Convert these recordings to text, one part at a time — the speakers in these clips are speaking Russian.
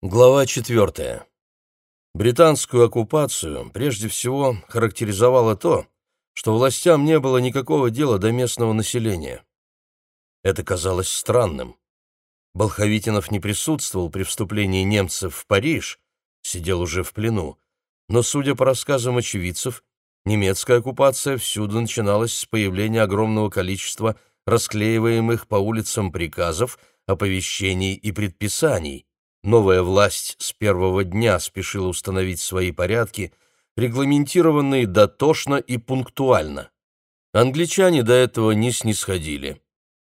Глава 4. Британскую оккупацию прежде всего характеризовало то, что властям не было никакого дела до местного населения. Это казалось странным. Болховитинов не присутствовал при вступлении немцев в Париж, сидел уже в плену, но, судя по рассказам очевидцев, немецкая оккупация всюду начиналась с появления огромного количества расклеиваемых по улицам приказов, оповещений и предписаний, Новая власть с первого дня спешила установить свои порядки, регламентированные дотошно и пунктуально. Англичане до этого не снисходили.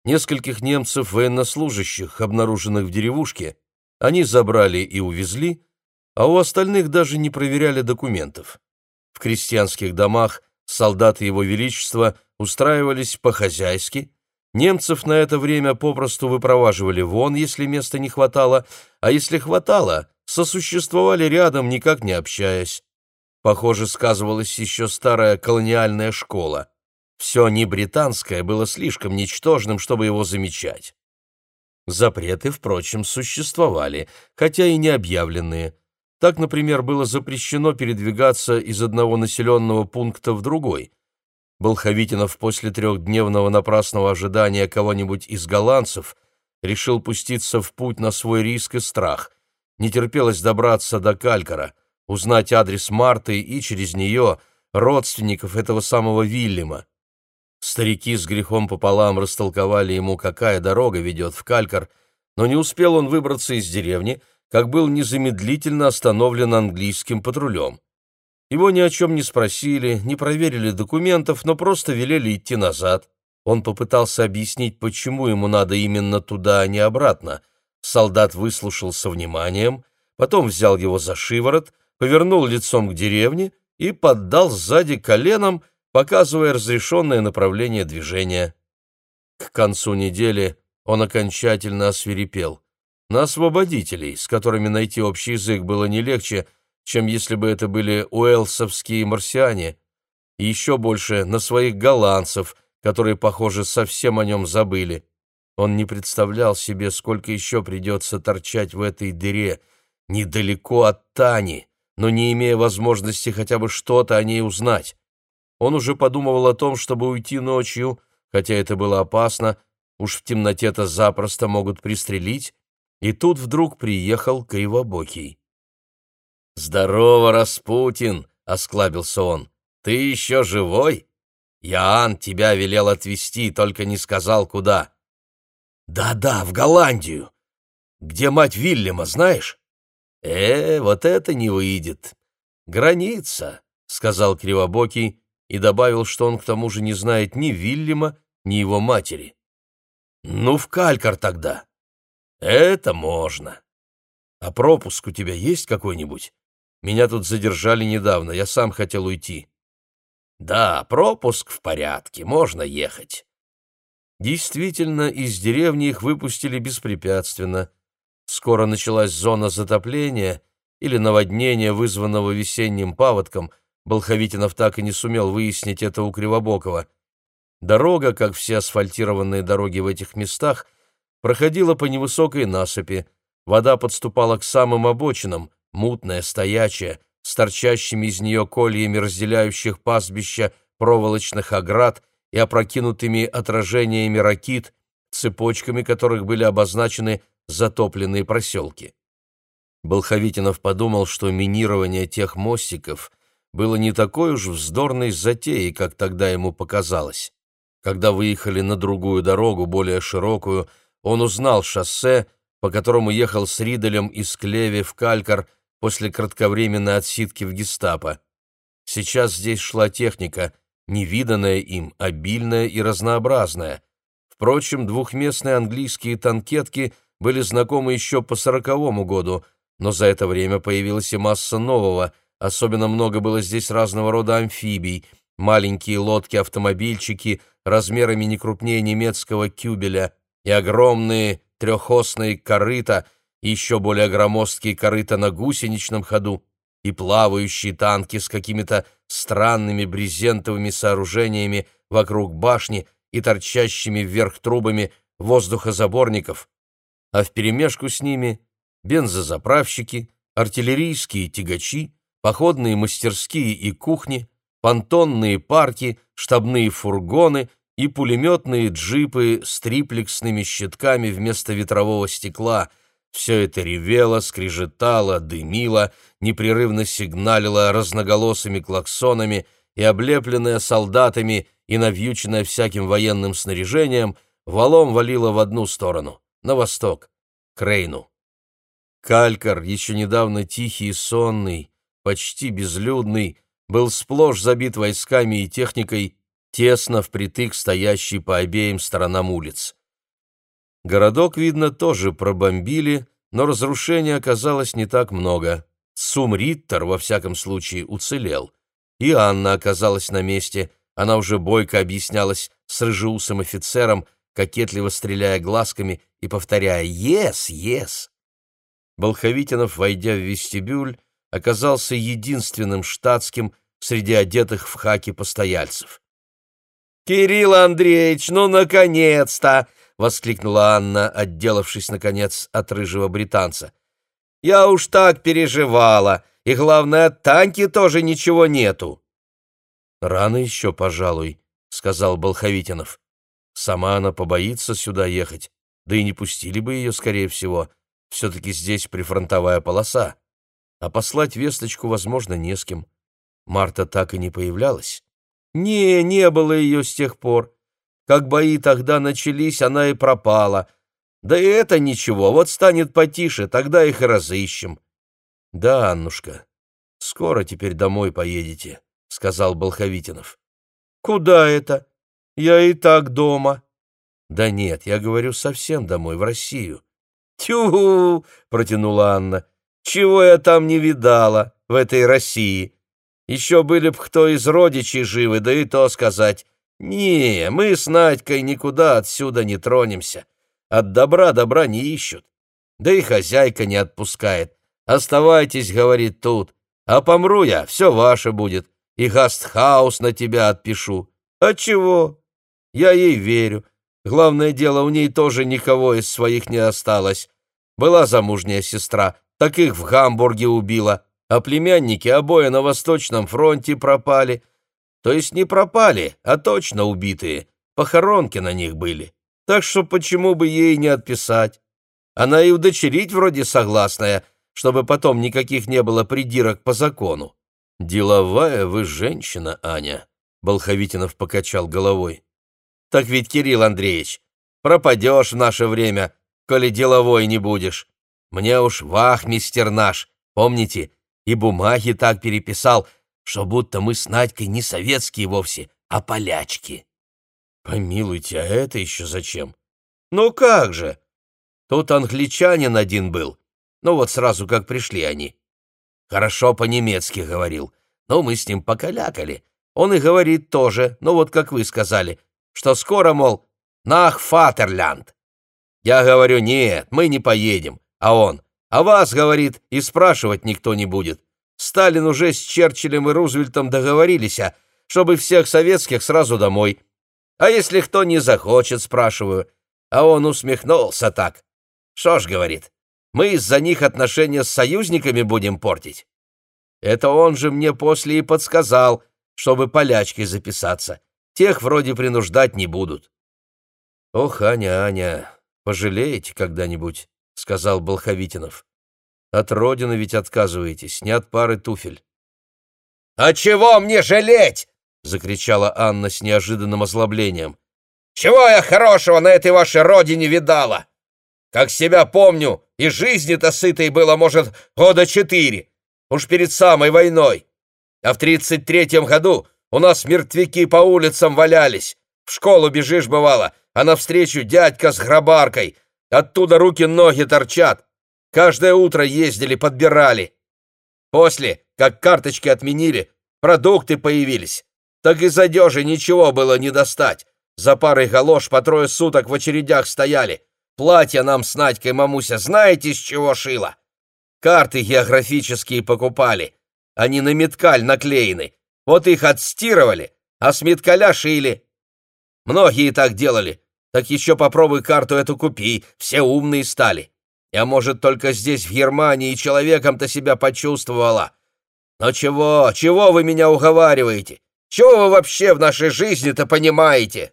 Нескольких немцев военнослужащих, обнаруженных в деревушке, они забрали и увезли, а у остальных даже не проверяли документов. В крестьянских домах солдаты Его Величества устраивались по-хозяйски, Немцев на это время попросту выпроваживали вон, если места не хватало, а если хватало, сосуществовали рядом, никак не общаясь. Похоже, сказывалась еще старая колониальная школа. Все не британское было слишком ничтожным, чтобы его замечать. Запреты, впрочем, существовали, хотя и не объявленные. Так, например, было запрещено передвигаться из одного населенного пункта в другой – Болховитинов после трехдневного напрасного ожидания кого-нибудь из голландцев решил пуститься в путь на свой риск и страх. Не терпелось добраться до Калькара, узнать адрес Марты и через нее родственников этого самого Вильяма. Старики с грехом пополам растолковали ему, какая дорога ведет в Калькар, но не успел он выбраться из деревни, как был незамедлительно остановлен английским патрулем. Его ни о чем не спросили, не проверили документов, но просто велели идти назад. Он попытался объяснить, почему ему надо именно туда, а не обратно. Солдат выслушал со вниманием, потом взял его за шиворот, повернул лицом к деревне и поддал сзади коленом, показывая разрешенное направление движения. К концу недели он окончательно освирепел. На освободителей, с которыми найти общий язык было не легче, — чем если бы это были уэлсовские марсиане, и еще больше на своих голландцев, которые, похоже, совсем о нем забыли. Он не представлял себе, сколько еще придется торчать в этой дыре, недалеко от Тани, но не имея возможности хотя бы что-то о ней узнать. Он уже подумывал о том, чтобы уйти ночью, хотя это было опасно, уж в темноте-то запросто могут пристрелить, и тут вдруг приехал Кривобокий. «Здорово, Распутин!» — осклабился он. «Ты еще живой? Ян тебя велел отвезти, только не сказал, куда». «Да-да, в Голландию. Где мать Вильяма, знаешь?» «Э, вот это не выйдет. Граница», — сказал Кривобокий и добавил, что он к тому же не знает ни Вильяма, ни его матери. «Ну, в Калькар тогда». «Это можно. А пропуск у тебя есть какой-нибудь?» Меня тут задержали недавно, я сам хотел уйти. Да, пропуск в порядке, можно ехать. Действительно, из деревни их выпустили беспрепятственно. Скоро началась зона затопления или наводнения, вызванного весенним паводком. Болховитинов так и не сумел выяснить это у Кривобокова. Дорога, как все асфальтированные дороги в этих местах, проходила по невысокой насыпи. Вода подступала к самым обочинам, мутная, стоячая, с торчащими из нее кольями разделяющих пастбища проволочных оград и опрокинутыми отражениями ракит, цепочками которых были обозначены затопленные проселки. Болховитинов подумал, что минирование тех мостиков было не такой уж вздорной затеей, как тогда ему показалось. Когда выехали на другую дорогу, более широкую, он узнал шоссе, по которому ехал с Риделем из Клеви в Калькар после кратковременной отсидки в гестапо. Сейчас здесь шла техника, невиданная им, обильная и разнообразная. Впрочем, двухместные английские танкетки были знакомы еще по сороковому году, но за это время появилась и масса нового, особенно много было здесь разного рода амфибий, маленькие лодки-автомобильчики размерами не крупнее немецкого кюбеля и огромные трехосные корыта — еще более громоздкие корыта на гусеничном ходу и плавающие танки с какими-то странными брезентовыми сооружениями вокруг башни и торчащими вверх трубами воздухозаборников, а вперемешку с ними бензозаправщики, артиллерийские тягачи, походные мастерские и кухни, понтонные парки, штабные фургоны и пулеметные джипы с триплексными щитками вместо ветрового стекла. Все это ревело, скрежетало, дымило, непрерывно сигналило разноголосыми клаксонами и, облепленное солдатами и навьюченное всяким военным снаряжением, валом валило в одну сторону, на восток, к Рейну. Калькар, еще недавно тихий и сонный, почти безлюдный, был сплошь забит войсками и техникой, тесно впритык стоящий по обеим сторонам улиц. Городок, видно, тоже пробомбили, но разрушений оказалось не так много. Сум Риттер, во всяком случае, уцелел. И Анна оказалась на месте, она уже бойко объяснялась с рыжеусым офицером, кокетливо стреляя глазками и повторяя «Ес, ес!». Болховитинов, войдя в вестибюль, оказался единственным штатским среди одетых в хаки постояльцев. «Кирилл Андреевич, ну, наконец-то!» — воскликнула Анна, отделавшись, наконец, от рыжего британца. «Я уж так переживала, и, главное, от Таньки тоже ничего нету». «Рано еще, пожалуй», — сказал Болховитинов. «Сама она побоится сюда ехать, да и не пустили бы ее, скорее всего. Все-таки здесь прифронтовая полоса а послать весточку, возможно, не с кем. Марта так и не появлялась. Не, не было ее с тех пор. Как бои тогда начались, она и пропала. Да и это ничего, вот станет потише, тогда их и разыщем. Да, Аннушка, скоро теперь домой поедете, сказал Болховитинов. Куда это? Я и так дома. Да нет, я говорю совсем домой, в Россию. Тю, протянула Анна. Чего я там не видала, в этой России? Еще были б кто из родичей живы, да и то сказать. Не, мы с Надькой никуда отсюда не тронемся. От добра добра не ищут. Да и хозяйка не отпускает. Оставайтесь, говорит, тут. А помру я, все ваше будет. И гастхаус на тебя отпишу. А чего? Я ей верю. Главное дело, у ней тоже никого из своих не осталось. Была замужняя сестра, так их в Гамбурге убило, а племянники обои на Восточном фронте пропали. То есть не пропали, а точно убитые, похоронки на них были. Так что почему бы ей не отписать? Она и удочерить вроде согласная, чтобы потом никаких не было придирок по закону. «Деловая вы женщина, Аня», — Болховитинов покачал головой. «Так ведь, Кирилл Андреевич, пропадешь в наше время, коли деловой не будешь. Мне уж вахмистер наш, помните, и бумаги так переписал, что будто мы с Надькой не советские вовсе, а полячки. Помилуйте, а это еще зачем? Ну как же? Тут англичанин один был. Ну вот сразу как пришли они. Хорошо по-немецки говорил. Ну, мы с ним покалякали. Он и говорит тоже, ну вот как вы сказали, что скоро, мол, нах Фатерлянд. Я говорю, нет, мы не поедем. А он, а вас, говорит, и спрашивать никто не будет. Сталин уже с Черчиллем и Рузвельтом договорились, чтобы всех советских сразу домой. А если кто не захочет, спрашиваю. А он усмехнулся так. Что ж, говорит, мы из-за них отношения с союзниками будем портить. Это он же мне после и подсказал, чтобы полячки записаться. Тех вроде принуждать не будут. Ох, Аня, Аня, пожалеете когда-нибудь? — сказал Болховитинов. «От родины ведь отказываетесь, не от пары туфель». «А чего мне жалеть?» — закричала Анна с неожиданным озлоблением. «Чего я хорошего на этой вашей родине видала? Как себя помню, и жизни-то сытой было, может, года четыре, уж перед самой войной. А в тридцать третьем году у нас мертвяки по улицам валялись. В школу бежишь, бывало, а навстречу дядька с грабаркой — Оттуда руки-ноги торчат. Каждое утро ездили, подбирали. После, как карточки отменили, продукты появились. Так из одежи ничего было не достать. За парой галош по трое суток в очередях стояли. Платья нам с Надькой мамуся знаете, с чего шила? Карты географические покупали. Они на меткаль наклеены. Вот их отстирывали, а с меткаля шили. Многие так делали. Так еще попробуй карту эту купи, все умные стали. Я, может, только здесь, в Германии, человеком-то себя почувствовала. Но чего, чего вы меня уговариваете? Чего вы вообще в нашей жизни-то понимаете?»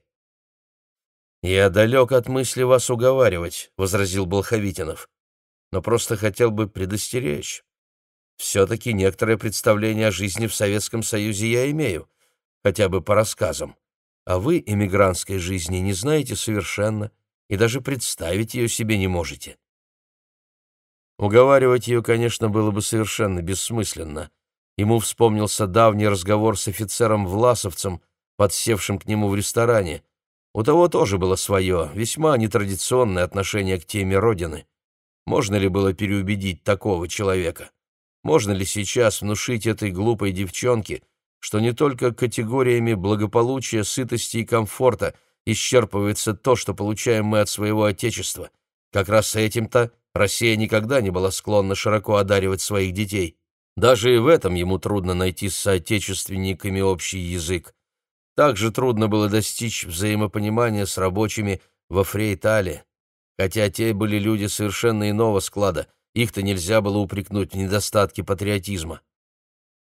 «Я далек от мысли вас уговаривать», — возразил Болховитинов, «но просто хотел бы предостеречь. Все-таки некоторое представление о жизни в Советском Союзе я имею, хотя бы по рассказам. А вы эмигрантской жизни не знаете совершенно и даже представить ее себе не можете». Уговаривать ее, конечно, было бы совершенно бессмысленно. Ему вспомнился давний разговор с офицером-власовцем, подсевшим к нему в ресторане. У того тоже было свое, весьма нетрадиционное отношение к теме Родины. Можно ли было переубедить такого человека? Можно ли сейчас внушить этой глупой девчонке, что не только категориями благополучия, сытости и комфорта исчерпывается то, что получаем мы от своего Отечества? Как раз этим-то Россия никогда не была склонна широко одаривать своих детей. Даже и в этом ему трудно найти с соотечественниками общий язык. Также трудно было достичь взаимопонимания с рабочими во Фрейтале, хотя те были люди совершенно иного склада, их-то нельзя было упрекнуть в недостатке патриотизма.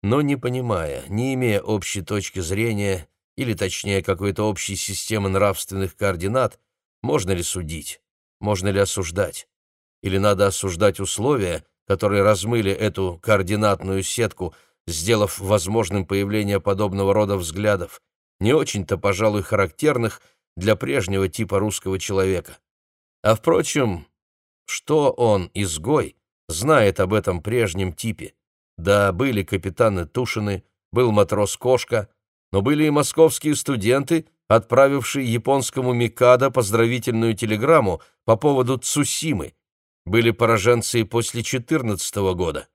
Но не понимая, не имея общей точки зрения, или точнее какой-то общей системы нравственных координат, можно ли судить, можно ли осуждать? Или надо осуждать условия, которые размыли эту координатную сетку, сделав возможным появление подобного рода взглядов, не очень-то, пожалуй, характерных для прежнего типа русского человека. А впрочем, что он, изгой, знает об этом прежнем типе? Да, были капитаны Тушины, был матрос Кошка, но были и московские студенты, отправившие японскому Микадо поздравительную телеграмму по поводу Цусимы, были пораженцы и после 14 года.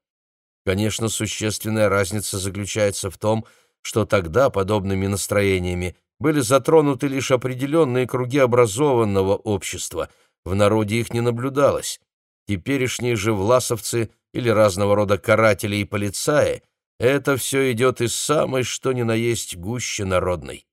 Конечно, существенная разница заключается в том, что тогда подобными настроениями были затронуты лишь определенные круги образованного общества, в народе их не наблюдалось. Теперешние же власовцы или разного рода каратели и полицаи — это все идет из самой что ни на есть гуще народной.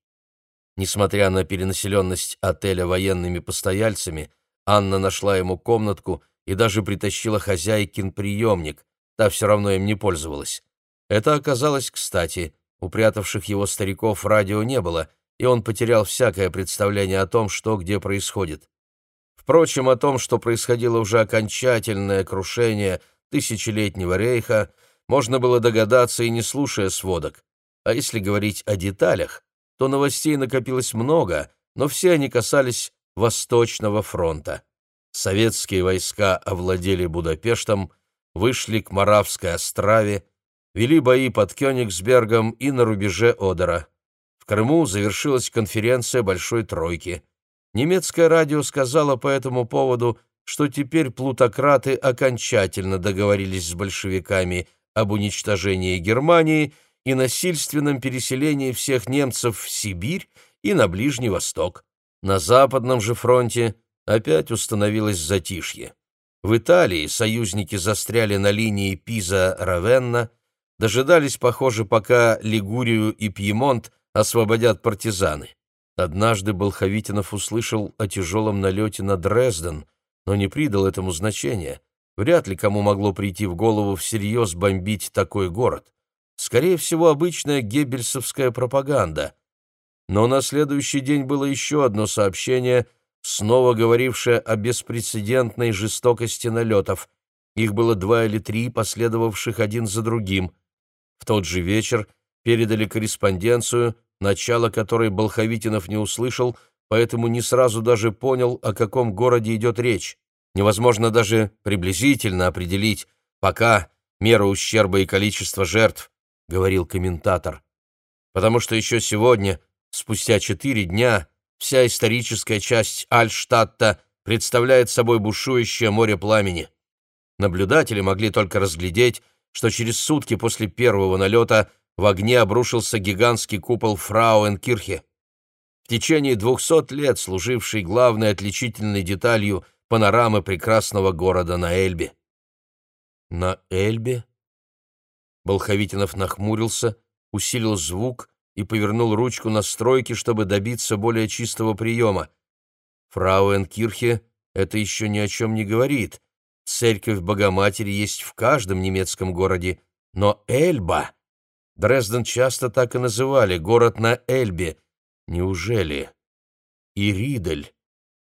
Несмотря на перенаселенность отеля военными постояльцами, Анна нашла ему комнатку и даже притащила хозяйкин приемник, та все равно им не пользовалась. Это оказалось кстати, упрятавших его стариков радио не было, и он потерял всякое представление о том, что где происходит. Впрочем, о том, что происходило уже окончательное крушение тысячелетнего рейха, можно было догадаться и не слушая сводок. А если говорить о деталях, то новостей накопилось много, но все они касались Восточного фронта советские войска овладели Будапештом, вышли к Моравской острове, вели бои под Кёнигсбергом и на рубеже Одера. В Крыму завершилась конференция Большой Тройки. Немецкое радио сказало по этому поводу, что теперь плутократы окончательно договорились с большевиками об уничтожении Германии и насильственном переселении всех немцев в Сибирь и на Ближний Восток. На Западном же фронте опять установилось затишье. В Италии союзники застряли на линии Пиза-Равенна, дожидались, похоже, пока Лигурию и Пьемонт освободят партизаны. Однажды Болховитинов услышал о тяжелом налете на Дрезден, но не придал этому значения. Вряд ли кому могло прийти в голову всерьез бомбить такой город. Скорее всего, обычная геббельсовская пропаганда. Но на следующий день было еще одно сообщение — снова говорившая о беспрецедентной жестокости налетов. Их было два или три, последовавших один за другим. В тот же вечер передали корреспонденцию, начало которой Болховитинов не услышал, поэтому не сразу даже понял, о каком городе идет речь. Невозможно даже приблизительно определить, пока мера ущерба и количество жертв, говорил комментатор. Потому что еще сегодня, спустя четыре дня, Вся историческая часть Альштадта представляет собой бушующее море пламени. Наблюдатели могли только разглядеть, что через сутки после первого налета в огне обрушился гигантский купол Фрауенкирхе. В течение двухсот лет служивший главной отличительной деталью панорамы прекрасного города на Эльбе. На Эльбе? Болховитинов нахмурился, усилил звук и повернул ручку настройки, чтобы добиться более чистого приема. Фрауенкирхе это еще ни о чем не говорит, церковь Богоматери есть в каждом немецком городе, но Эльба... Дрезден часто так и называли, город на Эльбе. Неужели? И Ридель.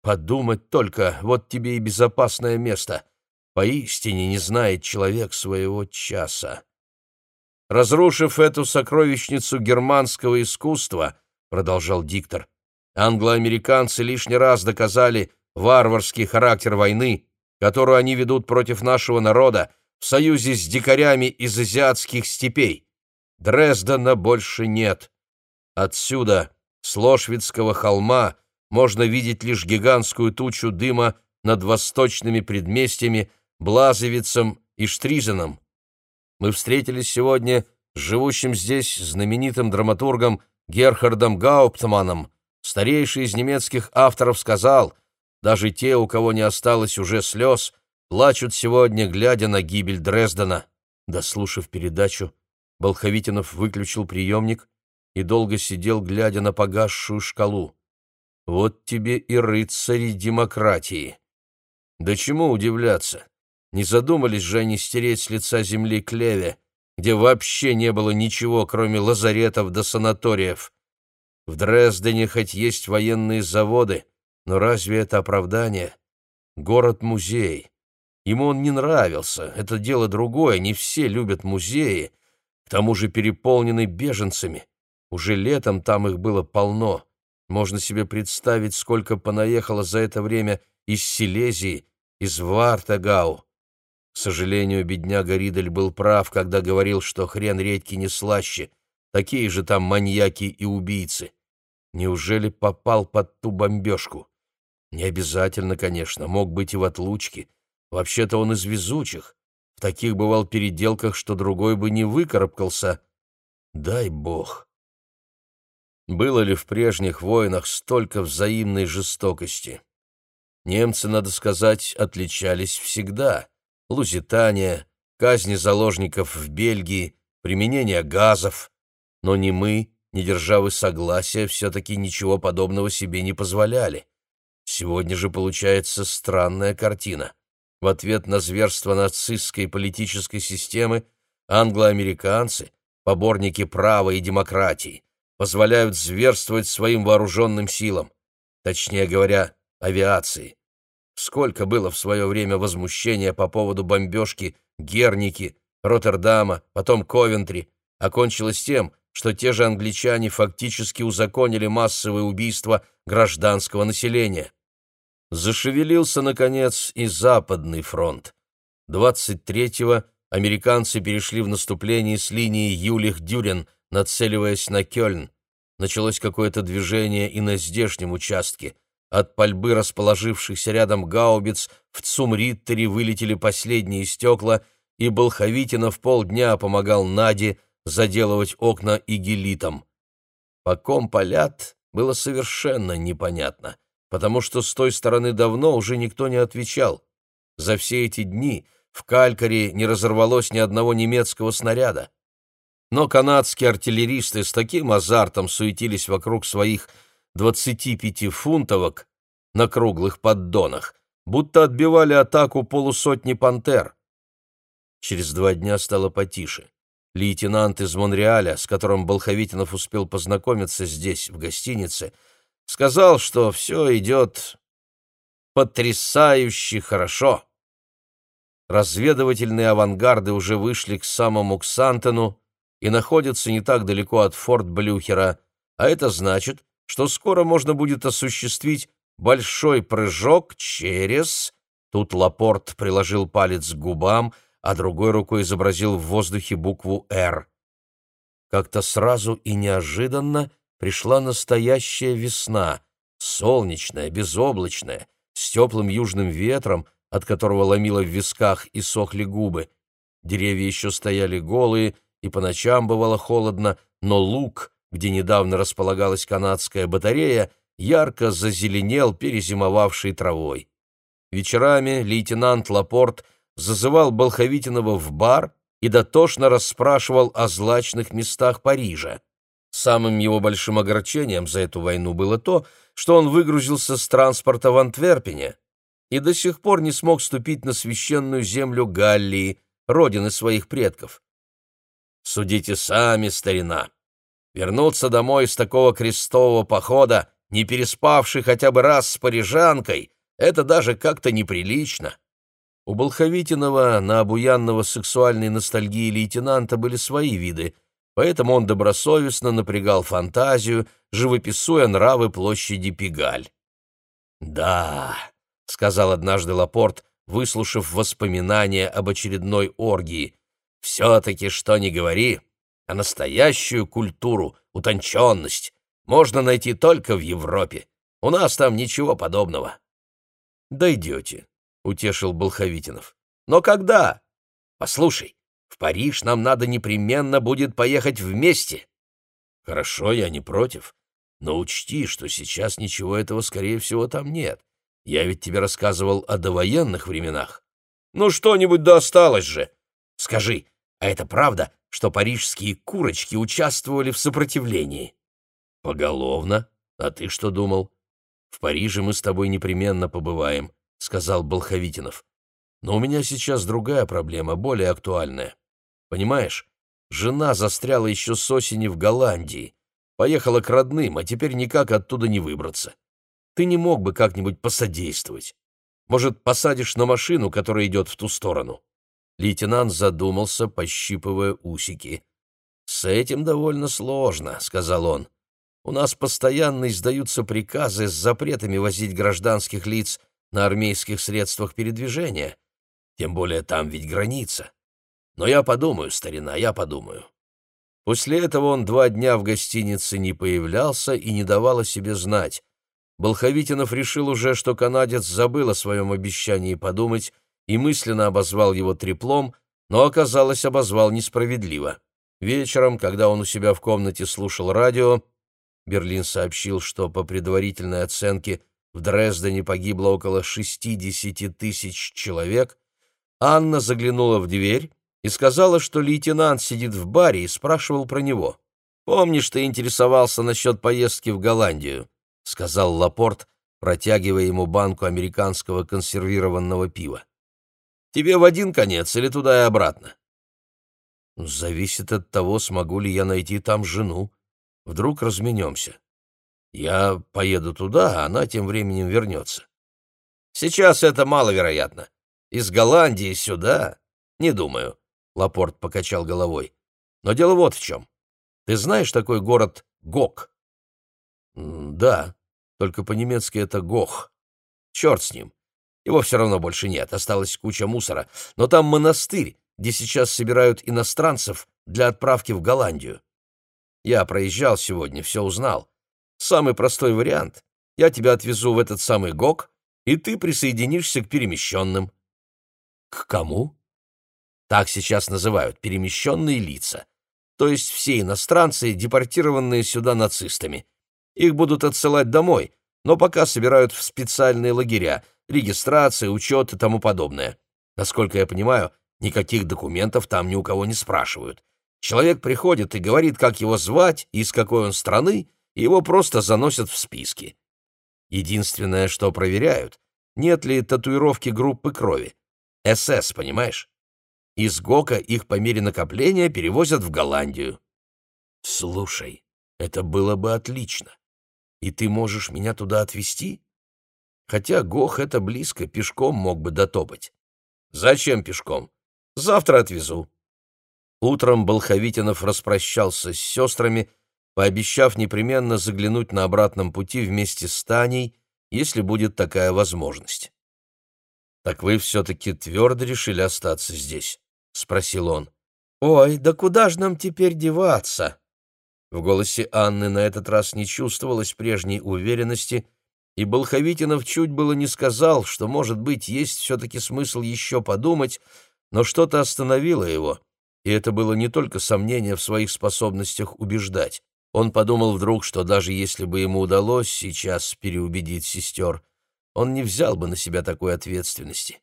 Подумать только, вот тебе и безопасное место. Поистине не знает человек своего часа. Разрушив эту сокровищницу германского искусства, продолжал диктор, англоамериканцы лишний раз доказали варварский характер войны, которую они ведут против нашего народа в союзе с дикарями из азиатских степей. Дрездена больше нет. Отсюда, с Лошвицкого холма, можно видеть лишь гигантскую тучу дыма над восточными предместьями, Блазовицем и Штризеном. Мы встретились сегодня с живущим здесь знаменитым драматургом Герхардом Гауптманом. Старейший из немецких авторов сказал, даже те, у кого не осталось уже слез, плачут сегодня, глядя на гибель Дрездена. Дослушав передачу, Болховитинов выключил приемник и долго сидел, глядя на погасшую шкалу. Вот тебе и рыцари демократии. Да чему удивляться? Не задумались же они стереть с лица земли Клеве, где вообще не было ничего, кроме лазаретов да санаториев. В Дрездене хоть есть военные заводы, но разве это оправдание? Город-музей. Ему он не нравился, это дело другое, не все любят музеи, к тому же переполнены беженцами. Уже летом там их было полно. Можно себе представить, сколько понаехало за это время из Силезии, из Вартагау. К сожалению, бедняга Ридель был прав, когда говорил, что хрен редьки не слаще. Такие же там маньяки и убийцы. Неужели попал под ту бомбежку? Не обязательно, конечно, мог быть и в отлучке. Вообще-то он из везучих. В таких бывал переделках, что другой бы не выкарабкался. Дай бог. Было ли в прежних войнах столько взаимной жестокости? Немцы, надо сказать, отличались всегда. Лузитания, казни заложников в Бельгии, применение газов. Но ни мы, ни державы согласия все-таки ничего подобного себе не позволяли. Сегодня же получается странная картина. В ответ на зверство нацистской политической системы англоамериканцы, поборники права и демократии, позволяют зверствовать своим вооруженным силам, точнее говоря, авиации. Сколько было в свое время возмущения по поводу бомбежки Герники, Роттердама, потом Ковентри, окончилось тем, что те же англичане фактически узаконили массовые убийства гражданского населения. Зашевелился, наконец, и Западный фронт. 23-го американцы перешли в наступление с линии Юлих-Дюрен – нацеливаясь на Кёльн. Началось какое-то движение и на здешнем участке. От пальбы расположившихся рядом гаубиц в Цумриттере вылетели последние стекла, и Болховитинов полдня помогал Наде заделывать окна игелитом. По ком палят, было совершенно непонятно, потому что с той стороны давно уже никто не отвечал. За все эти дни в Калькаре не разорвалось ни одного немецкого снаряда но канадские артиллеристы с таким азартом суетились вокруг своих 25-фунтовок на круглых поддонах, будто отбивали атаку полусотни пантер. Через два дня стало потише. Лейтенант из Монреаля, с которым Болховитинов успел познакомиться здесь, в гостинице, сказал, что все идет потрясающе хорошо. Разведывательные авангарды уже вышли к самому Ксантену, и находится не так далеко от форт Блюхера, а это значит, что скоро можно будет осуществить большой прыжок через... Тут Лапорт приложил палец к губам, а другой рукой изобразил в воздухе букву «Р». Как-то сразу и неожиданно пришла настоящая весна, солнечная, безоблачная, с теплым южным ветром, от которого ломило в висках и сохли губы. Деревья еще стояли голые, и по ночам бывало холодно, но луг, где недавно располагалась канадская батарея, ярко зазеленел перезимовавшей травой. Вечерами лейтенант Лапорт зазывал Болховитинова в бар и дотошно расспрашивал о злачных местах Парижа. Самым его большим огорчением за эту войну было то, что он выгрузился с транспорта в Антверпене. и до сих пор не смог ступить на священную землю Галлии, родины своих предков. Судите сами, старина. Вернуться домой с такого крестового похода, не переспавший хотя бы раз с парижанкой, это даже как-то неприлично. У Болховитинова на обуянного сексуальной ностальгии лейтенанта были свои виды, поэтому он добросовестно напрягал фантазию, живописуя нравы площади Пигаль. «Да», — сказал однажды Лапорт, выслушав воспоминания об очередной оргии, «все-таки, что ни говори, а настоящую культуру, утонченность можно найти только в Европе. У нас там ничего подобного». «Дойдете», утешил Болховитинов. Но когда? Послушай, в Париж нам надо непременно будет поехать вместе. Хорошо, я не против. Но учти, что сейчас ничего этого, скорее всего, там нет. Я ведь тебе рассказывал о довоенных временах. Ну, что-нибудь да осталось же. Скажи, а это правда, что парижские курочки участвовали в сопротивлении? Поголовно. А ты что думал? В Париже мы с тобой непременно побываем. — сказал Болховитинов. «Но у меня сейчас другая проблема, более актуальная. Понимаешь, жена застряла еще с осени в Голландии, поехала к родным, а теперь никак оттуда не выбраться. Ты не мог бы как-нибудь посодействовать? Может, посадишь на машину, которая идет в ту сторону?» Лейтенант задумался, пощипывая усики. «С этим довольно сложно», — сказал он. «У нас постоянно издаются приказы с запретами возить гражданских лиц на армейских средствах передвижения. Тем более там ведь граница. Но я подумаю, старина, я подумаю. После этого он два дня в гостинице не появлялся и не давал о себе знать. Болховитинов решил уже, что канадец забыл о своем обещании подумать и мысленно обозвал его треплом, но, оказалось, обозвал несправедливо. Вечером, когда он у себя в комнате слушал радио, Берлин сообщил, что по предварительной оценке в Дрездене погибло около 60 тысяч человек, Анна заглянула в дверь и сказала, что лейтенант сидит в баре и спрашивал про него. «Помнишь, ты интересовался насчет поездки в Голландию?» — сказал Лапорт, протягивая ему банку американского консервированного пива. «Тебе в один конец или туда и обратно?» «Зависит от того, смогу ли я найти там жену. Вдруг разменемся». Я поеду туда, а она тем временем вернется. Сейчас это маловероятно. Из Голландии сюда? Не думаю. Лапорт покачал головой. Но дело вот в чем. Ты знаешь такой город Гок? Да, только по-немецки это Гох. Черт с ним. Его все равно больше нет, осталась куча мусора. Но там монастырь, где сейчас собирают иностранцев для отправки в Голландию. Я проезжал сегодня, все узнал. Самый простой вариант. Я тебя отвезу в этот самый ГОК, и ты присоединишься к перемещенным. К кому? Так сейчас называют перемещенные лица. То есть все иностранцы, депортированные сюда нацистами. Их будут отсылать домой, но пока собирают в специальные лагеря, регистрация, учет и тому подобное. Насколько я понимаю, никаких документов там ни у кого не спрашивают. Человек приходит и говорит, как его звать и из какой он страны, его просто заносят в списки. Единственное, что проверяют, нет ли татуировки группы крови. СС, понимаешь? Из ГОКа их по мере накопления перевозят в Голландию. Слушай, это было бы отлично. И ты можешь меня туда отвезти? Хотя ГОХ — это близко, пешком мог бы дотопать. Зачем пешком? Завтра отвезу. Утром Болховитинов распрощался с сестрами, пообещав непременно заглянуть на обратном пути вместе с Таней, если будет такая возможность. «Так вы все-таки твердо решили остаться здесь?» — спросил он. «Ой, да куда же нам теперь деваться?» В голосе Анны на этот раз не чувствовалось прежней уверенности, и Болховитинов чуть было не сказал, что, может быть, есть все-таки смысл еще подумать, но что-то остановило его, и это было не только сомнение в своих способностях убеждать. Он подумал вдруг, что даже если бы ему удалось сейчас переубедить сестер, он не взял бы на себя такой ответственности.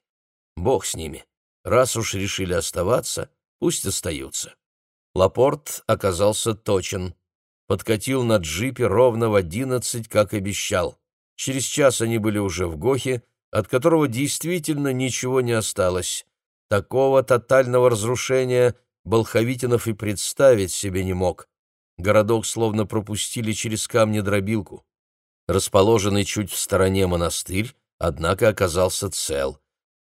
Бог с ними. Раз уж решили оставаться, пусть остаются. Лапорт оказался точен. Подкатил на джипе ровно в одиннадцать, как обещал. Через час они были уже в Гохе, от которого действительно ничего не осталось. Такого тотального разрушения Болховитинов и представить себе не мог. Городок словно пропустили через камни-дробилку. Расположенный чуть в стороне монастырь, однако, оказался цел.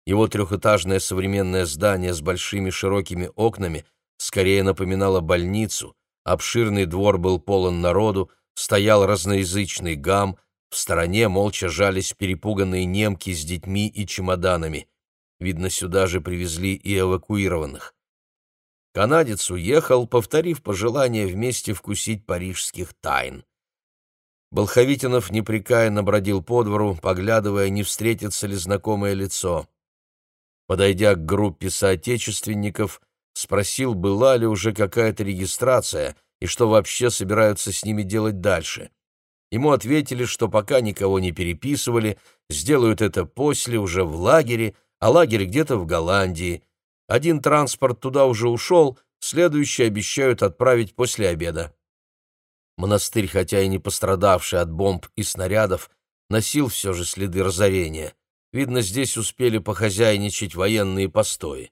Его трехэтажное современное здание с большими широкими окнами скорее напоминало больницу, обширный двор был полон народу, стоял разноязычный гам, в стороне молча жались перепуганные немки с детьми и чемоданами. Видно, сюда же привезли и эвакуированных. Канадец уехал, повторив пожелание вместе вкусить парижских тайн. Болховитинов непрекаянно бродил по двору, поглядывая, не встретится ли знакомое лицо. Подойдя к группе соотечественников, спросил, была ли уже какая-то регистрация и что вообще собираются с ними делать дальше. Ему ответили, что пока никого не переписывали, сделают это после, уже в лагере, а лагерь где-то в Голландии. Один транспорт туда уже ушел, следующий обещают отправить после обеда. Монастырь, хотя и не пострадавший от бомб и снарядов, носил все же следы разорения. Видно, здесь успели похозяйничать военные постои.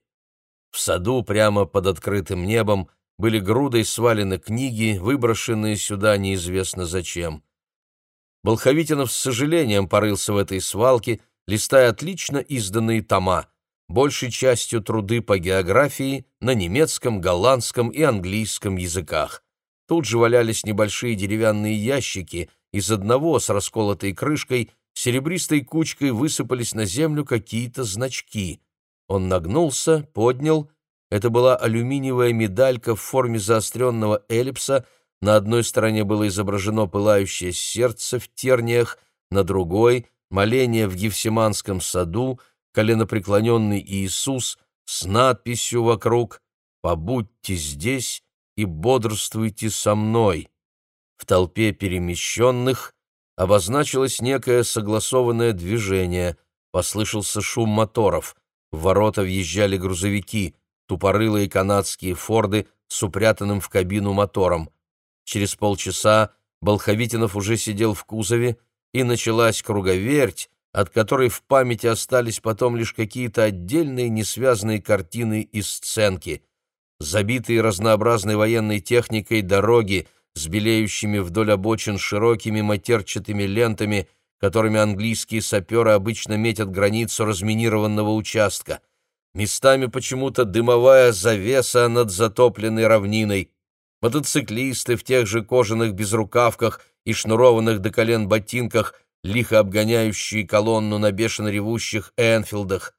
В саду, прямо под открытым небом, были грудой свалены книги, выброшенные сюда неизвестно зачем. Болховитинов с сожалением порылся в этой свалке, листая отлично изданные тома, большей частью труды по географии на немецком, голландском и английском языках. Тут же валялись небольшие деревянные ящики, из одного с расколотой крышкой серебристой кучкой высыпались на землю какие-то значки. Он нагнулся, поднял. Это была алюминиевая медалька в форме заостренного эллипса на одной стороне было изображено пылающее сердце в терниях, на другой — моление в Гефсиманском саду, коленопреклоненный Иисус с надписью вокруг «Побудьте здесь и бодрствуйте со мной». В толпе перемещенных обозначилось некое согласованное движение, послышался шум моторов, в ворота въезжали грузовики, тупорылые канадские форды с упрятанным в кабину мотором. Через полчаса Болховитинов уже сидел в кузове, и началась круговерть, от которой в памяти остались потом лишь какие-то отдельные несвязанные картины и сценки. Забитые разнообразной военной техникой дороги с белеющими вдоль обочин широкими матерчатыми лентами, которыми английские саперы обычно метят границу разминированного участка. Местами почему-то дымовая завеса над затопленной равниной, мотоциклисты в тех же кожаных безрукавках и шнурованных до колен ботинках, лихо обгоняющие колонну на бешено ревущих Энфилдах,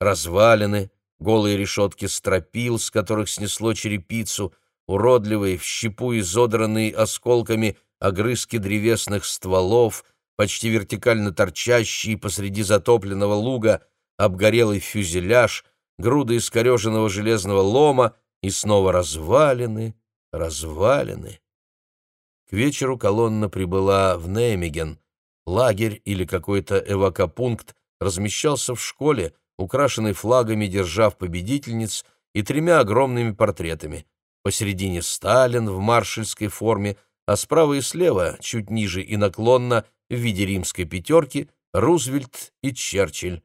развалины, голые решетки стропил, с которых снесло черепицу, уродливые, в щепу изодранные осколками огрызки древесных стволов, почти вертикально торчащие посреди затопленного луга, обгорелый фюзеляж, груды искореженного железного лома и снова развалины, развалины. К вечеру колонна прибыла в Неймеген. Лагерь или какой-то эвакопункт размещался в школе, украшенный флагами держав победительниц и тремя огромными портретами. Посередине Сталин в маршальской форме, а справа и слева, чуть ниже и наклонно, в виде римской пятерки, Рузвельт и Черчилль.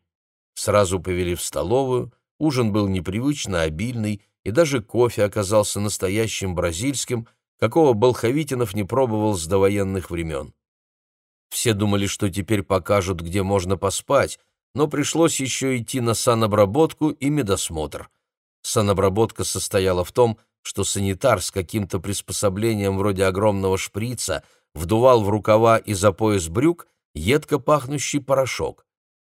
Сразу повели в столовую, ужин был непривычно обильный, и даже кофе оказался настоящим бразильским, какого Болховитинов не пробовал с довоенных времен. Все думали, что теперь покажут, где можно поспать, но пришлось еще идти на санобработку и медосмотр. Санобработка состояла в том, что санитар с каким-то приспособлением вроде огромного шприца вдувал в рукава и за пояс брюк едко пахнущий порошок.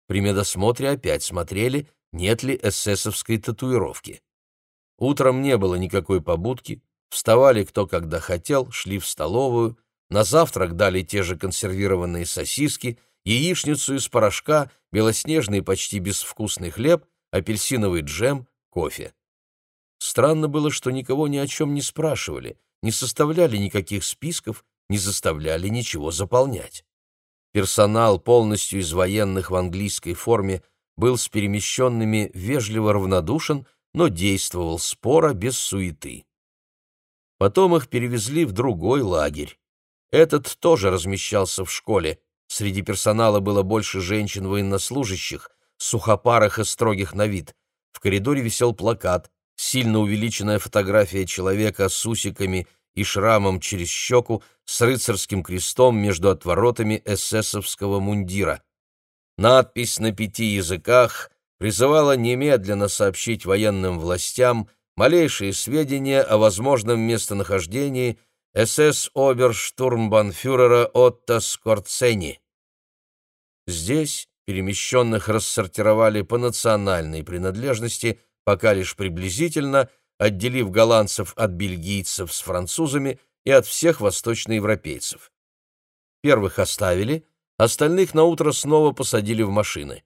При медосмотре опять смотрели, нет ли эсэсовской татуировки. Утром не было никакой побудки, вставали кто когда хотел, шли в столовую, на завтрак дали те же консервированные сосиски, яичницу из порошка, белоснежный почти безвкусный хлеб, апельсиновый джем, кофе. Странно было, что никого ни о чем не спрашивали, не составляли никаких списков, не заставляли ничего заполнять. Персонал, полностью из военных в английской форме, был с перемещенными вежливо равнодушен, но действовал споро, без суеты. Потом их перевезли в другой лагерь. Этот тоже размещался в школе, Среди персонала было больше женщин-военнослужащих, сухопарых и строгих на вид. В коридоре висел плакат, сильно увеличенная фотография человека с усиками и шрамом через щеку с рыцарским крестом между отворотами эсэсовского мундира. Надпись на пяти языках призывала немедленно сообщить военным властям малейшие сведения о возможном местонахождении СС-оберштурмбанфюрера Отто Скорцени. Здесь перемещенных рассортировали по национальной принадлежности, пока лишь приблизительно, отделив голландцев от бельгийцев с французами и от всех восточноевропейцев. Первых оставили, остальных наутро снова посадили в машины.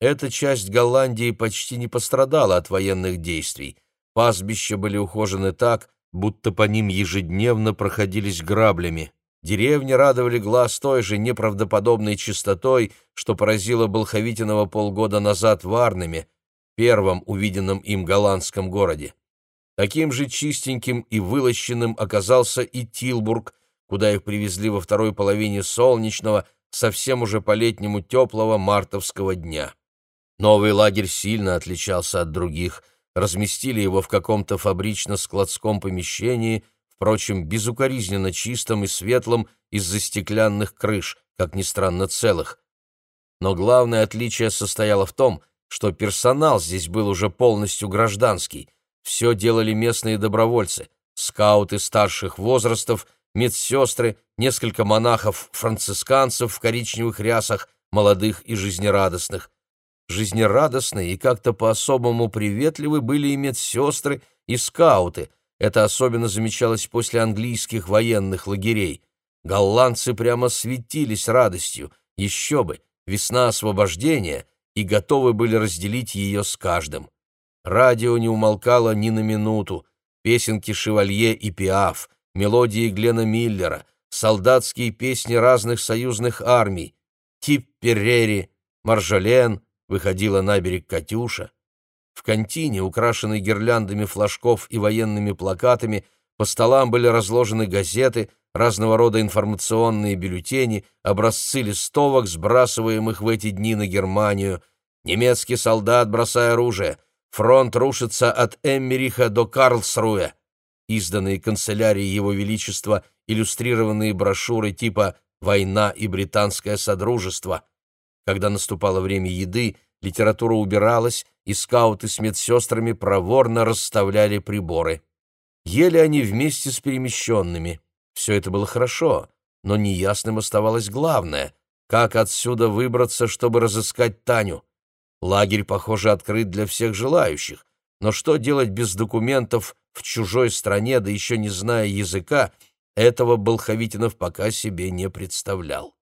Эта часть Голландии почти не пострадала от военных действий. Пастбища были ухожены так, будто по ним ежедневно проходились граблями. Деревни радовали глаз той же неправдоподобной чистотой, что поразило Болховитиного полгода назад в Арнеме, первом увиденном им голландском городе. Таким же чистеньким и вылощенным оказался и Тилбург, куда их привезли во второй половине солнечного, совсем уже по-летнему теплого мартовского дня. Новый лагерь сильно отличался от других, разместили его в каком-то фабрично-складском помещении, впрочем, безукоризненно чистом и светлом из-за стеклянных крыш, как ни странно целых. Но главное отличие состояло в том, что персонал здесь был уже полностью гражданский, все делали местные добровольцы, скауты старших возрастов, медсестры, несколько монахов-францисканцев в коричневых рясах, молодых и жизнерадостных. Жизнерадостные и как-то по-особому приветливы были и медсестры, и скауты. Это особенно замечалось после английских военных лагерей. Голландцы прямо светились радостью. Еще бы, весна освобождения, и готовы были разделить ее с каждым. Радио не умолкало ни на минуту. Песенки Шевалье и Пиаф, мелодии Глена Миллера, солдатские песни разных союзных армий, Тип Перрери, Маржолен, выходила на берег Катюша. В контине, украшенной гирляндами флажков и военными плакатами, по столам были разложены газеты, разного рода информационные бюллетени, образцы листовок, сбрасываемых в эти дни на Германию. Немецкий солдат, бросая оружие. Фронт рушится от Эммериха до Карлсруэ. Изданные канцелярией Его Величества иллюстрированные брошюры типа «Война и британское содружество», когда наступало время еды, литература убиралась, и скауты с медсестрами проворно расставляли приборы. Ели они вместе с перемещенными. Все это было хорошо, но неясным оставалось главное — как отсюда выбраться, чтобы разыскать Таню. Лагерь, похоже, открыт для всех желающих, но что делать без документов в чужой стране, да еще не зная языка, этого Болховитинов пока себе не представлял.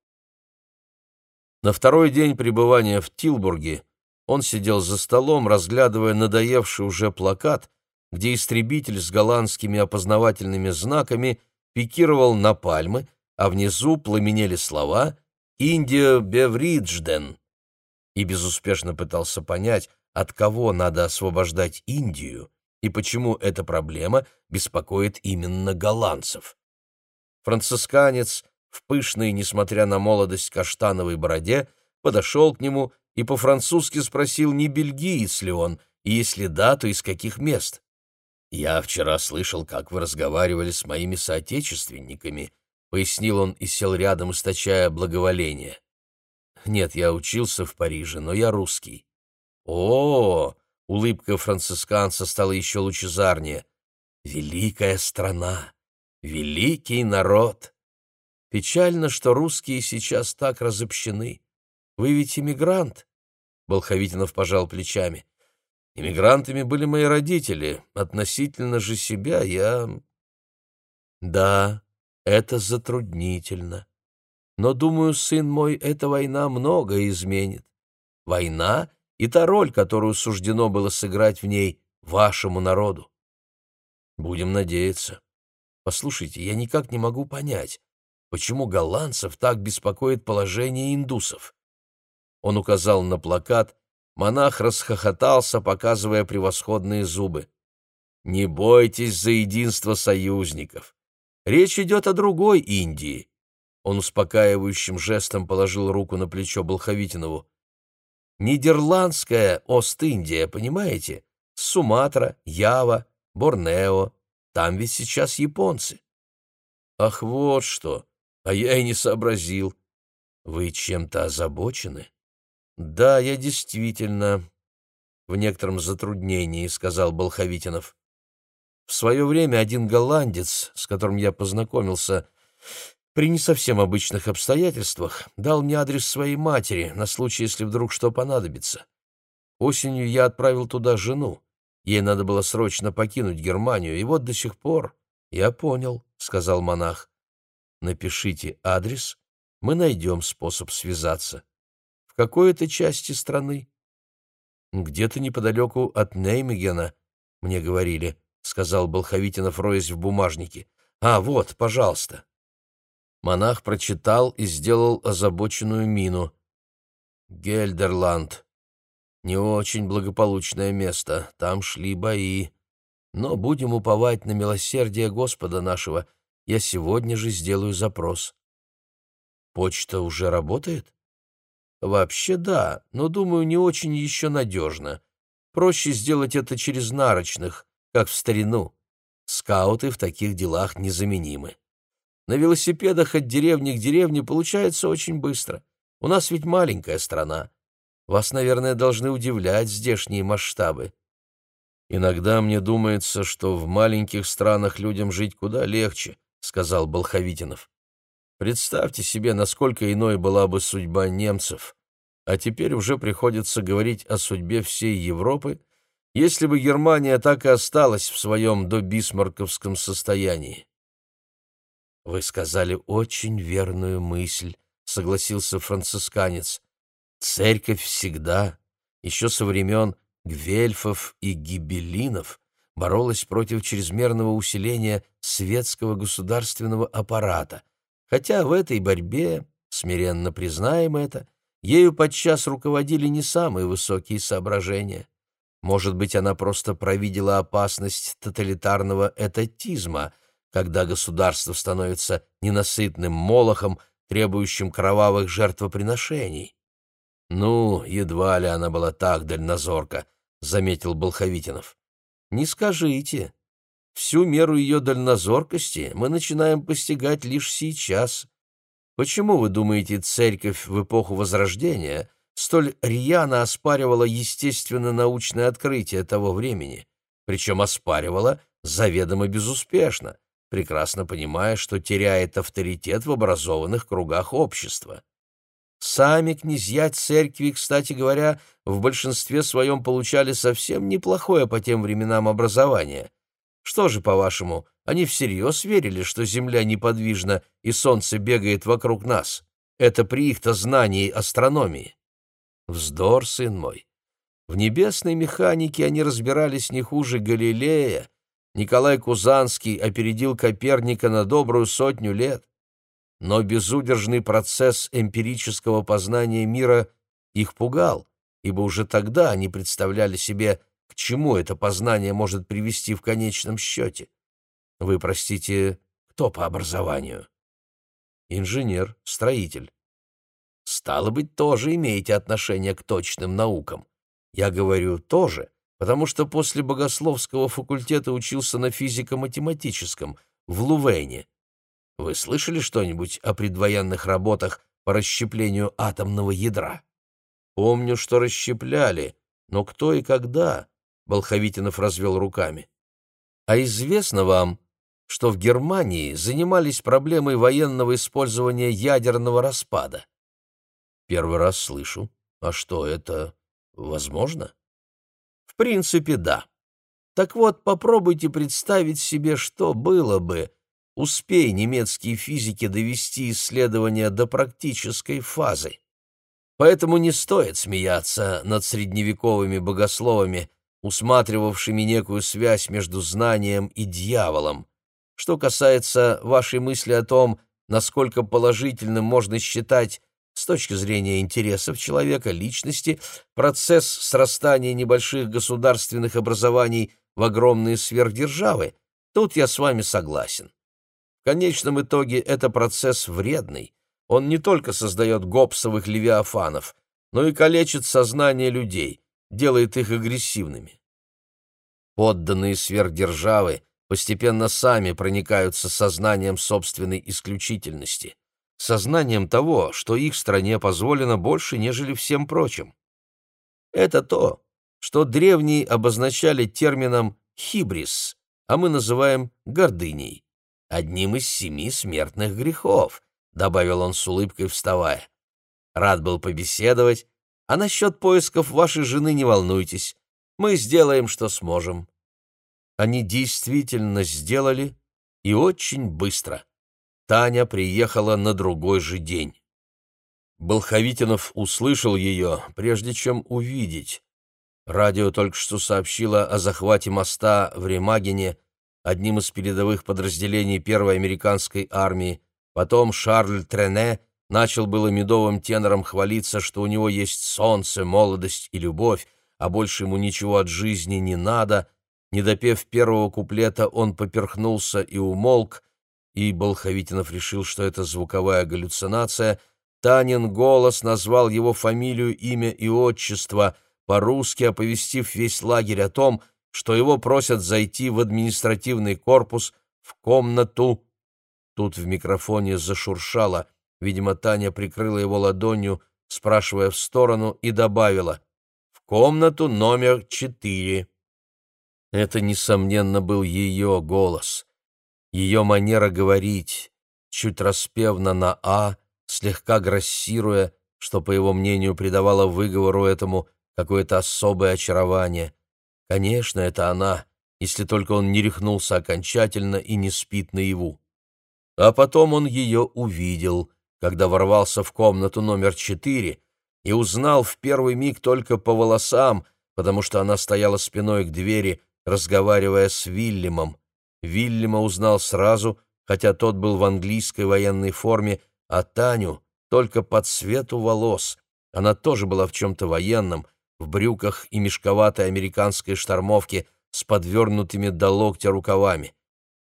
На второй день пребывания в Тилбурге он сидел за столом, разглядывая надоевший уже плакат, где истребитель с голландскими опознавательными знаками пикировал на пальмы, а внизу пламенели слова «Индия Бевриджден» и безуспешно пытался понять, от кого надо освобождать Индию и почему эта проблема беспокоит именно голландцев. Францисканец в пышной, несмотря на молодость, каштановой бороде, подошел к нему и по-французски спросил, не бельгиец ли он, и если да, то из каких мест. «Я вчера слышал, как вы разговаривали с моими соотечественниками», — пояснил он и сел рядом, источая благоволение. «Нет, я учился в Париже, но я русский». «О!», -о — улыбка францисканца стала еще лучезарнее. «Великая страна! Великий народ!» Печально, что русские сейчас так разобщены. Вы ведь иммигрант?» Болховитинов пожал плечами. «Иммигрантами были мои родители. Относительно же себя я...» «Да, это затруднительно. Но, думаю, сын мой, эта война многое изменит. Война и та роль, которую суждено было сыграть в ней вашему народу. Будем надеяться. Послушайте, я никак не могу понять, почему голландцев так беспокоит положение индусов. Он указал на плакат, монах расхохотался, показывая превосходные зубы. «Не бойтесь за единство союзников. Речь идет о другой Индии. Он успокаивающим жестом положил руку на плечо Болховитинову. «Нидерландская Ост-Индия, понимаете? Суматра, Ява, Борнео. Там ведь сейчас японцы». «Ах, вот что! А я и не сообразил. Вы чем-то озабочены?» «Да, я действительно в некотором затруднении», — сказал Болховитинов. «В свое время один голландец, с которым я познакомился, при не совсем обычных обстоятельствах дал мне адрес своей матери на случай, если вдруг что понадобится. Осенью я отправил туда жену. Ей надо было срочно покинуть Германию, и вот до сих пор... Я понял, — сказал монах. Напишите адрес, мы найдем способ связаться. В какой это части страны? Где-то неподалеку от Неймегена, мне говорили, — сказал Болховитинов, роясь в бумажнике. А, вот, пожалуйста. Монах прочитал и сделал озабоченную мину. «Гельдерланд. Не очень благополучное место, там шли бои. Но будем уповать на милосердие Господа нашего. Я сегодня же сделаю запрос». «Почта уже работает?» «Вообще да, но, думаю, не очень еще надежно. Проще сделать это через нарочных, как в старину. Скауты в таких делах незаменимы». На велосипедах от деревни к деревне получается очень быстро. У нас ведь маленькая страна. Вас, наверное, должны удивлять здешние масштабы. Иногда мне думается, что в маленьких странах людям жить куда легче, сказал Болховитинов. Представьте себе, насколько иной была бы судьба немцев. А теперь уже приходится говорить о судьбе всей Европы, если бы Германия так и осталась в своем добисмарковском состоянии. «Вы сказали очень верную мысль», — согласился францисканец. «Церковь всегда, еще со времен Гвельфов и Гибелинов, боролась против чрезмерного усиления светского государственного аппарата, хотя в этой борьбе, смиренно признаем это, ею подчас руководили не самые высокие соображения. Может быть, она просто провидела опасность тоталитарного этатизма — когда государство становится ненасытным молохом, требующим кровавых жертвоприношений. «Ну, едва ли она была так дальнозорка», — заметил Болховитинов. «Не скажите. Всю меру ее дальнозоркости мы начинаем постигать лишь сейчас. Почему, вы думаете, церковь в эпоху Возрождения столь рьяно оспаривала естественно-научное открытие того времени? Причем оспаривала заведомо безуспешно, прекрасно понимая, что теряет авторитет в образованных кругах общества. Сами князья церкви, кстати говоря, в большинстве своем получали совсем неплохое по тем временам образование. Что же, по-вашему, они всерьез верили, что Земля неподвижна и Солнце бегает вокруг нас? Это при их-то знании астрономии. Вздор, сын мой. В небесной механике они разбирались не хуже Галилея, Николай Кузанский опередил Коперника на добрую сотню лет, но безудержный процесс эмпирического познания мира их пугал, ибо уже тогда они представляли себе, к чему это познание может привести в конечном счете. Вы, простите, кто по образованию? Инженер, строитель. Стало быть, тоже имеете отношение к точным наукам. Я говорю «тоже», потому что после богословского факультета учился на физико-математическом в Лувене. Вы слышали что-нибудь о предвоенных работах по расщеплению атомного ядра? Помню, что расщепляли, но кто и когда? Болховитинов развел руками. А известно вам, что в Германии занимались проблемой военного использования ядерного распада? Первый раз слышу. А что, это возможно? В принципе, да. Так вот, попробуйте представить себе, что было бы, успей немецкие физики довести исследования до практической фазы. Поэтому не стоит смеяться над средневековыми богословами, усматривавшими некую связь между знанием и дьяволом. Что касается вашей мысли о том, насколько положительным можно считать с точки зрения интересов человека, личности, процесс срастания небольших государственных образований в огромные сверхдержавы, тут я с вами согласен. В конечном итоге это процесс вредный. Он не только создает гопсовых левиафанов, но и калечит сознание людей, делает их агрессивными. Подданные сверхдержавы постепенно сами проникаются сознанием собственной исключительности, сознанием того, что их стране позволено больше, нежели всем прочим. Это то, что древние обозначали термином «хибрис», а мы называем «гордыней», одним из семи смертных грехов, добавил он с улыбкой, вставая. Рад был побеседовать, а насчет поисков вашей жены не волнуйтесь, мы сделаем, что сможем. Они действительно сделали, и очень быстро. Таня приехала на другой же день. Болховитинов услышал ее, прежде чем увидеть. Радио только что сообщило о захвате моста в Ремагене, одним из передовых подразделений первой американской армии. Потом Шарль Трене начал было медовым тенором хвалиться, что у него есть солнце, молодость и любовь, а больше ему ничего от жизни не надо, не допев первого куплета, он поперхнулся и умолк, и Болховитинов решил, что это звуковая галлюцинация. Танин голос назвал его фамилию, имя и отчество, по-русски оповестив весь лагерь о том, что его просят зайти в административный корпус, в комнату. Тут в микрофоне зашуршало, видимо, Таня прикрыла его ладонью, спрашивая в сторону, и добавила «В комнату номер четыре». Это, несомненно, был ее голос, ее манера говорить, чуть распевно на «а», слегка грассируя, что, по его мнению, придавало выговору этому какое-то особое очарование. Конечно, это она, если только он не рехнулся окончательно и не спит наяву. А потом он ее увидел, когда ворвался в комнату номер четыре, и узнал в первый миг только по волосам, потому что она стояла спиной к двери, разговаривая с Вильямом. Вильяма узнал сразу, хотя тот был в английской военной форме, а Таню только по цвету волос. Она тоже была в чем-то военном, в брюках и мешковатой американской штормовке с подвернутыми до локтя рукавами.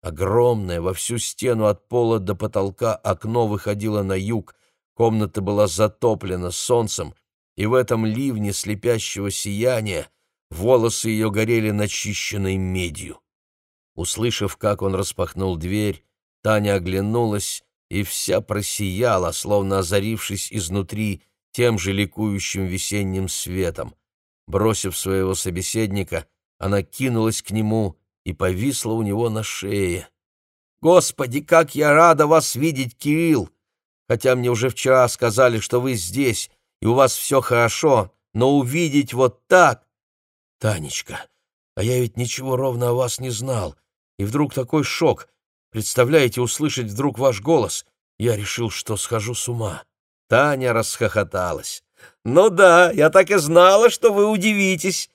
Огромное во всю стену от пола до потолка окно выходило на юг, комната была затоплена солнцем, и в этом ливне слепящего сияния волосы ее горели начищенной медью. Услышав, как он распахнул дверь, Таня оглянулась и вся просияла, словно озарившись изнутри тем же ликующим весенним светом. Бросив своего собеседника, она кинулась к нему и повисла у него на шее. «Господи, как я рада вас видеть, Кирилл! Хотя мне уже вчера сказали, что вы здесь, и у вас все хорошо, но увидеть вот так...» «Танечка, а я ведь ничего ровно о вас не знал. И вдруг такой шок. Представляете, услышать вдруг ваш голос. Я решил, что схожу с ума». Таня расхохоталась. «Ну да, я так и знала, что вы удивитесь.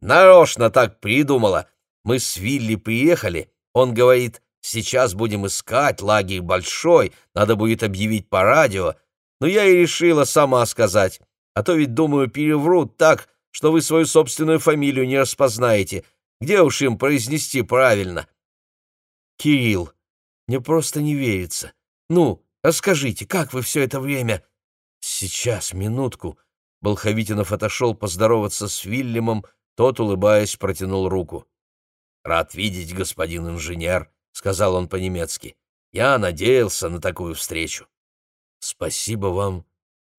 Нарочно так придумала. Мы с Вилли приехали. Он говорит, сейчас будем искать, лагерь большой, надо будет объявить по радио. Но я и решила сама сказать. А то ведь, думаю, переврут так, что вы свою собственную фамилию не распознаете. Где уж им произнести правильно? Кирилл, мне просто не верится. Ну, расскажите, как вы все это время... Сейчас, минутку. Болховитинов отошел поздороваться с Вильямом, тот, улыбаясь, протянул руку. «Рад видеть, господин инженер», — сказал он по-немецки. «Я надеялся на такую встречу». «Спасибо вам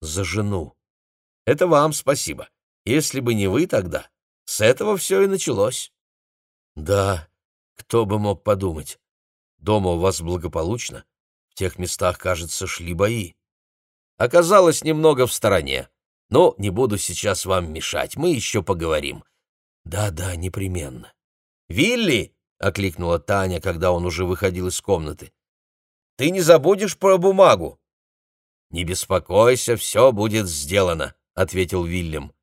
за жену». «Это вам спасибо. Если бы не вы тогда, с этого все и началось. Да, кто бы мог подумать. Дома у вас благополучно? В тех местах, кажется, шли бои. Оказалось немного в стороне. Но не буду сейчас вам мешать, мы еще поговорим. Да-да, непременно. «Вилли!» — окликнула Таня, когда он уже выходил из комнаты. «Ты не забудешь про бумагу?» «Не беспокойся, все будет сделано», — ответил Вильям.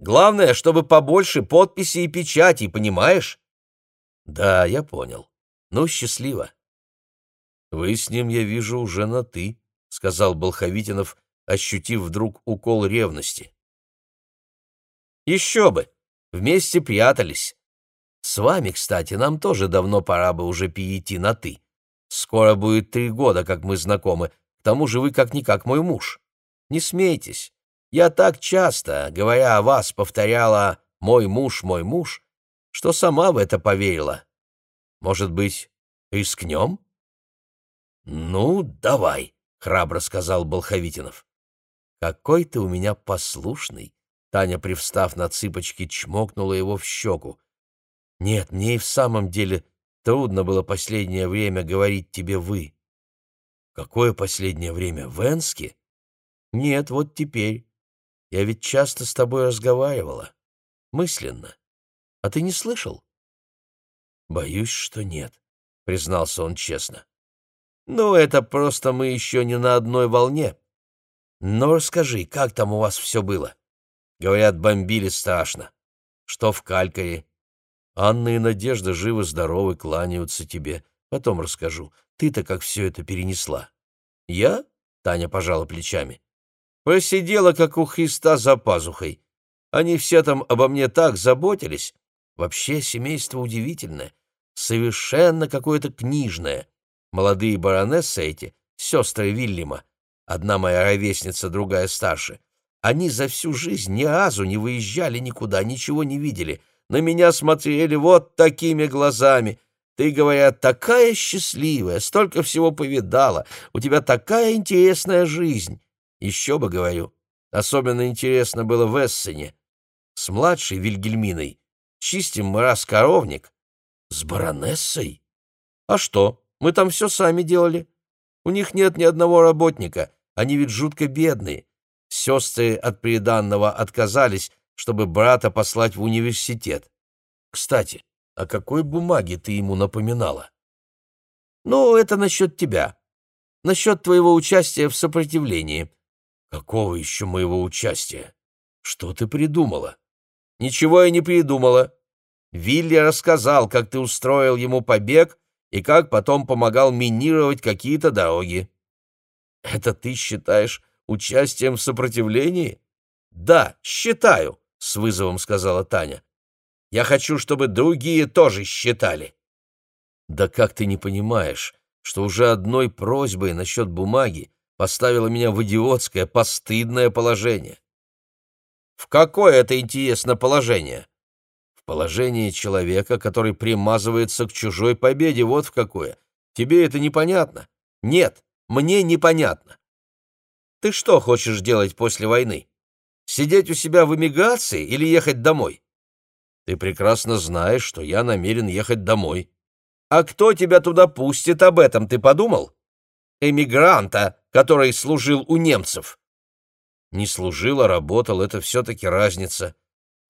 Главное, чтобы побольше подписей и печатей, понимаешь? Да, я понял. Ну, счастливо. Вы с ним, я вижу, уже на «ты», — сказал Болховитинов, ощутив вдруг укол ревности. Еще бы! Вместе прятались. С вами, кстати, нам тоже давно пора бы уже перейти на «ты». Скоро будет три года, как мы знакомы. К тому же вы как-никак мой муж. Не смейтесь. Я так часто, говоря о вас, повторяла «мой муж, мой муж», что сама в это поверила. Может быть, рискнем? — Ну, давай, — храбро сказал Болховитинов. — Какой ты у меня послушный! Таня, привстав на цыпочки, чмокнула его в щеку. — Нет, мне и в самом деле трудно было последнее время говорить тебе «вы». — Какое последнее время? В Энске? — Нет, вот теперь. Я ведь часто с тобой разговаривала. Мысленно. А ты не слышал? Боюсь, что нет, признался он честно. Ну, это просто мы еще не на одной волне. Но расскажи, как там у вас все было? Говорят, бомбили страшно. Что в Калькаре? Анна и Надежда живы-здоровы, кланяются тебе. Потом расскажу. Ты-то как все это перенесла? Я? Таня пожала плечами. Просидела, как у Христа за пазухой. Они все там обо мне так заботились, Вообще семейство удивительное, совершенно какое-то книжное. Молодые баронессы эти, сестры Вильяма, одна моя ровесница, другая старше, они за всю жизнь ни разу не выезжали никуда, ничего не видели, на меня смотрели вот такими глазами. Ты, говорят, такая счастливая, столько всего повидала, у тебя такая интересная жизнь. Еще бы, говорю, особенно интересно было в Эссене. С младшей Вильгельминой Чистим мы раз коровник. С баронессой? А что, мы там все сами делали. У них нет ни одного работника, они ведь жутко бедные. Сестры от приданного отказались, чтобы брата послать в университет. Кстати, о какой бумаге ты ему напоминала? Ну, это насчет тебя. Насчет твоего участия в сопротивлении. Какого еще моего участия? Что ты придумала? Ничего я не придумала. Вилли рассказал, как ты устроил ему побег и как потом помогал минировать какие-то дороги. Это ты считаешь участием в сопротивлении? Да, считаю, с вызовом сказала Таня. Я хочу, чтобы другие тоже считали. Да как ты не понимаешь, что уже одной просьбой насчет бумаги поставила меня в идиотское, постыдное положение? В какое это интересно положение? Положение человека, который примазывается к чужой победе, вот в какое. Тебе это непонятно? Нет, мне непонятно. Ты что хочешь делать после войны? Сидеть у себя в эмиграции или ехать домой? Ты прекрасно знаешь, что я намерен ехать домой. А кто тебя туда пустит, об этом ты подумал? Эмигранта, который служил у немцев. Не служил, а работал — это все-таки разница.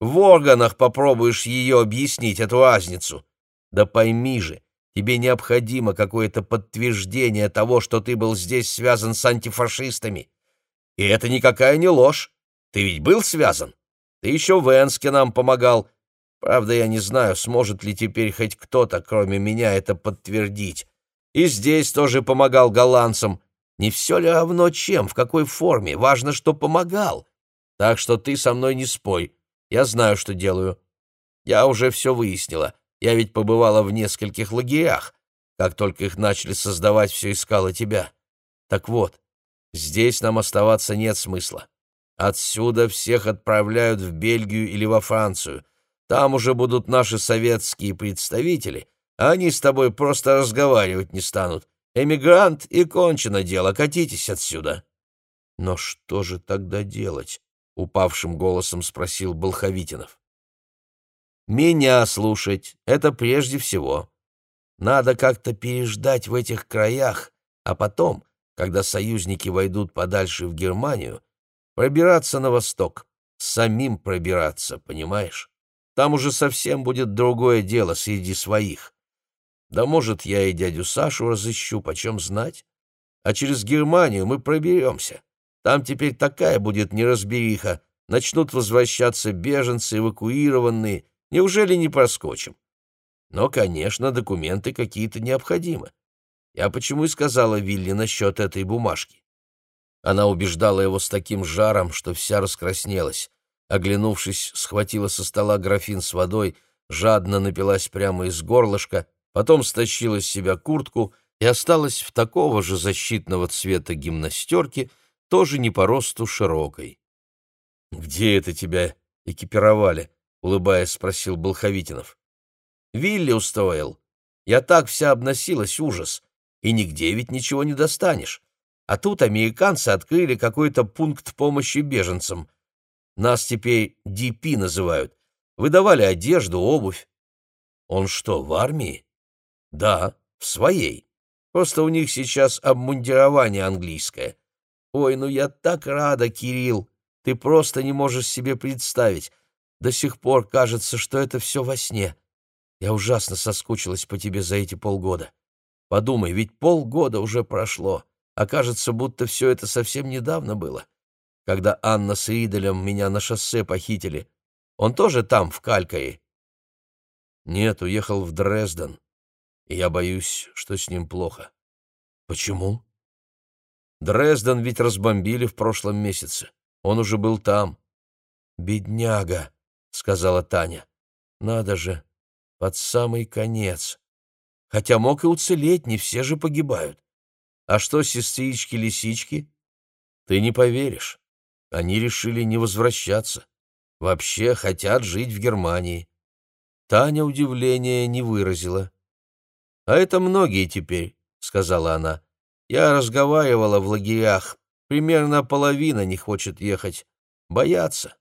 В органах попробуешь ее объяснить, эту разницу. Да пойми же, тебе необходимо какое-то подтверждение того, что ты был здесь связан с антифашистами. И это никакая не ложь. Ты ведь был связан? Ты еще в Энске нам помогал. Правда, я не знаю, сможет ли теперь хоть кто-то, кроме меня, это подтвердить. И здесь тоже помогал голландцам. Не все ли равно чем, в какой форме, важно, что помогал. Так что ты со мной не спой, я знаю, что делаю. Я уже все выяснила, я ведь побывала в нескольких лагерях. Как только их начали создавать, все искала тебя. Так вот, здесь нам оставаться нет смысла. Отсюда всех отправляют в Бельгию или во Францию. Там уже будут наши советские представители, а они с тобой просто разговаривать не станут. Эмигрант и кончено дело, катитесь отсюда. Но что же тогда делать? Упавшим голосом спросил Болховитинов. Меня слушать это прежде всего. Надо как-то переждать в этих краях, а потом, когда союзники войдут подальше в Германию, пробираться на восток, самим пробираться, понимаешь? Там уже совсем будет другое дело среди своих. Да, может, я и дядю Сашу разыщу, почем знать. А через Германию мы проберемся. Там теперь такая будет неразбериха. Начнут возвращаться беженцы, эвакуированные. Неужели не проскочим? Но, конечно, документы какие-то необходимы. Я почему и сказала Вилли насчет этой бумажки. Она убеждала его с таким жаром, что вся раскраснелась. Оглянувшись, схватила со стола графин с водой, жадно напилась прямо из горлышка — потом стащила с себя куртку и осталась в такого же защитного цвета гимнастерке, тоже не по росту широкой. «Где это тебя экипировали?» — улыбаясь, спросил Болховитинов. «Вилли устроил. Я так вся обносилась, ужас. И нигде ведь ничего не достанешь. А тут американцы открыли какой-то пункт помощи беженцам. Нас теперь ДП называют. Выдавали одежду, обувь. Он что, в армии? Да, в своей. Просто у них сейчас обмундирование английское. Ой, ну я так рада, Кирилл. Ты просто не можешь себе представить. До сих пор кажется, что это все во сне. Я ужасно соскучилась по тебе за эти полгода. Подумай, ведь полгода уже прошло, а кажется, будто все это совсем недавно было. Когда Анна с Иделем меня на шоссе похитили. Он тоже там, в Калькаре? Нет, уехал в Дрезден. И я боюсь, что с ним плохо. Почему? Дрезден ведь разбомбили в прошлом месяце. Он уже был там. Бедняга, сказала Таня. Надо же, под самый конец. Хотя мог и уцелеть, не все же погибают. А что сестрички-лисички? Ты не поверишь. Они решили не возвращаться. Вообще хотят жить в Германии. Таня удивления не выразила. «А это многие теперь», — сказала она. «Я разговаривала в лагерях. Примерно половина не хочет ехать. Боятся».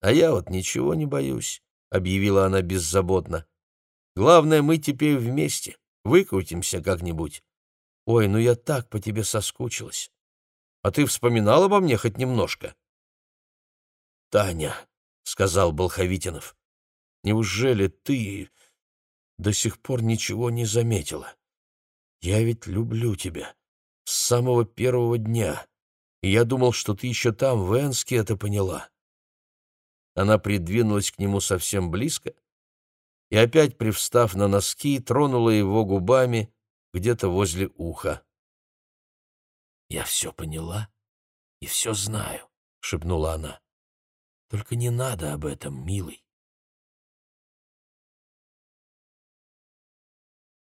«А я вот ничего не боюсь», — объявила она беззаботно. «Главное, мы теперь вместе. Выкрутимся как-нибудь. Ой, ну я так по тебе соскучилась. А ты вспоминал обо мне хоть немножко?» «Таня», — сказал Болховитинов, — «неужели ты до сих пор ничего не заметила? Я ведь люблю тебя с самого первого дня, и я думал, что ты еще там, в Энске, это поняла». Она придвинулась к нему совсем близко и, опять привстав на носки, тронула его губами где-то возле уха. «Я все поняла и все знаю», — шепнула она. «Только не надо об этом, милый.